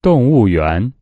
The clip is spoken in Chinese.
动物园。